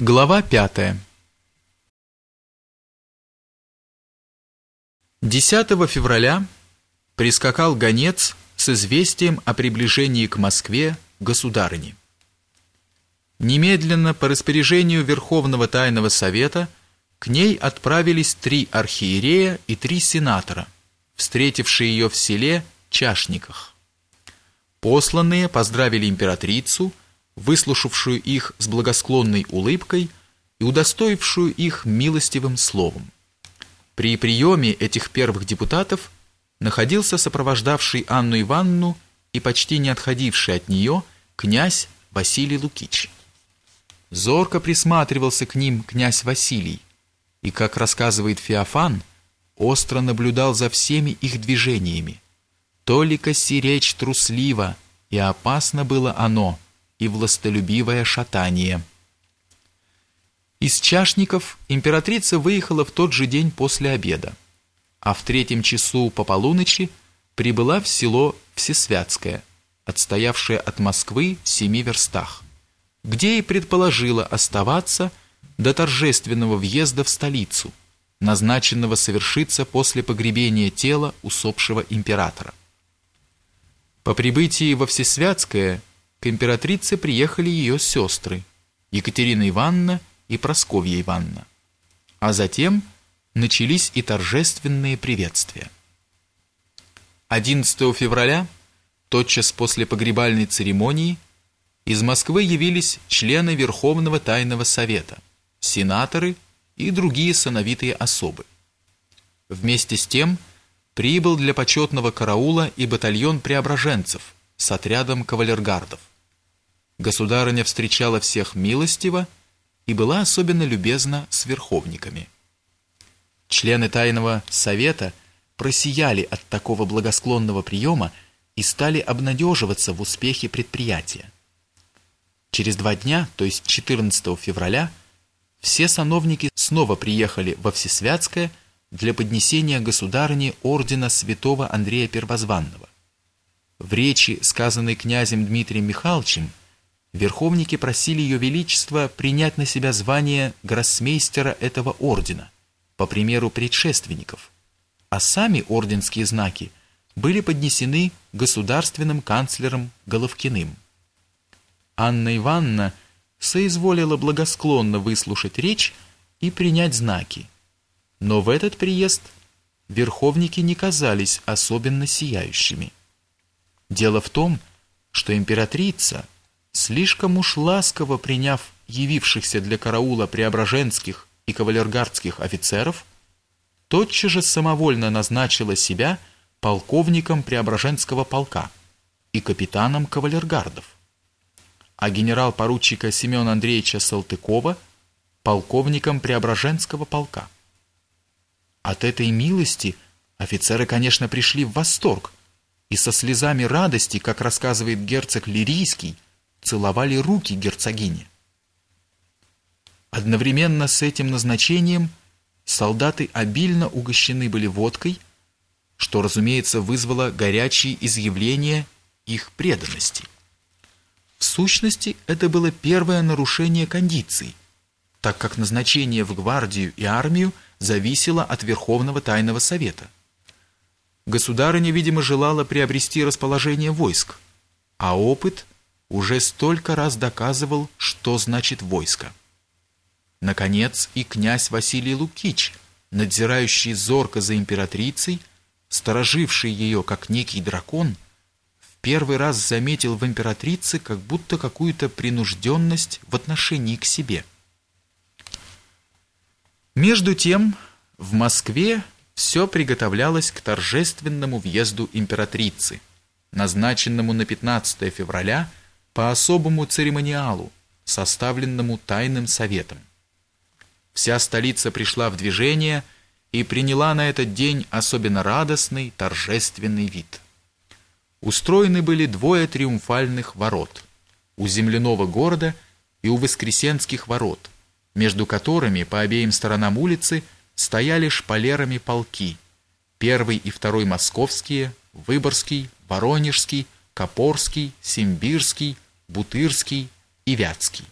Глава пятая 10 февраля прискакал гонец с известием о приближении к Москве государыни. Немедленно по распоряжению Верховного Тайного Совета к ней отправились три архиерея и три сенатора, встретившие ее в селе Чашниках. Посланные поздравили императрицу – выслушавшую их с благосклонной улыбкой и удостоившую их милостивым словом. При приеме этих первых депутатов находился сопровождавший Анну Ивановну и почти не отходивший от нее князь Василий Лукич. Зорко присматривался к ним князь Василий, и, как рассказывает Феофан, остро наблюдал за всеми их движениями. Толика сиречь трусливо, и опасно было оно — и властолюбивое шатание. Из Чашников императрица выехала в тот же день после обеда, а в третьем часу по полуночи прибыла в село Всесвятское, отстоявшее от Москвы в семи верстах, где и предположила оставаться до торжественного въезда в столицу, назначенного совершиться после погребения тела усопшего императора. По прибытии во Всесвятское к императрице приехали ее сестры Екатерина Ивановна и Просковья Ивановна. А затем начались и торжественные приветствия. 11 февраля, тотчас после погребальной церемонии, из Москвы явились члены Верховного Тайного Совета, сенаторы и другие сановитые особы. Вместе с тем прибыл для почетного караула и батальон преображенцев с отрядом кавалергардов. Государыня встречала всех милостиво и была особенно любезна с верховниками. Члены тайного совета просияли от такого благосклонного приема и стали обнадеживаться в успехе предприятия. Через два дня, то есть 14 февраля, все сановники снова приехали во Всесвятское для поднесения государыне ордена святого Андрея Первозванного. В речи, сказанной князем Дмитрием Михайловичем, верховники просили ее величество принять на себя звание гроссмейстера этого ордена, по примеру предшественников, а сами орденские знаки были поднесены государственным канцлером Головкиным. Анна Ивановна соизволила благосклонно выслушать речь и принять знаки, но в этот приезд верховники не казались особенно сияющими. Дело в том, что императрица – слишком уж ласково приняв явившихся для караула преображенских и кавалергардских офицеров, тотчас же самовольно назначила себя полковником Преображенского полка и капитаном кавалергардов, а генерал-поручика Семена Андреевича Салтыкова полковником Преображенского полка. От этой милости офицеры, конечно, пришли в восторг и со слезами радости, как рассказывает герцог Лирийский, целовали руки герцогини. Одновременно с этим назначением солдаты обильно угощены были водкой, что, разумеется, вызвало горячие изъявления их преданности. В сущности, это было первое нарушение кондиций, так как назначение в гвардию и армию зависело от Верховного Тайного Совета. Государыня, видимо, желала приобрести расположение войск, а опыт – уже столько раз доказывал, что значит войско. Наконец и князь Василий Лукич, надзирающий зорко за императрицей, стороживший ее как некий дракон, в первый раз заметил в императрице как будто какую-то принужденность в отношении к себе. Между тем, в Москве все приготовлялось к торжественному въезду императрицы, назначенному на 15 февраля по особому церемониалу, составленному тайным советом. Вся столица пришла в движение и приняла на этот день особенно радостный, торжественный вид. Устроены были двое триумфальных ворот у земляного города и у Воскресенских ворот, между которыми по обеим сторонам улицы стояли шпалерами полки, первый и второй московские, Выборгский, Воронежский, Копорский, Симбирский, Бутырский и Вятский.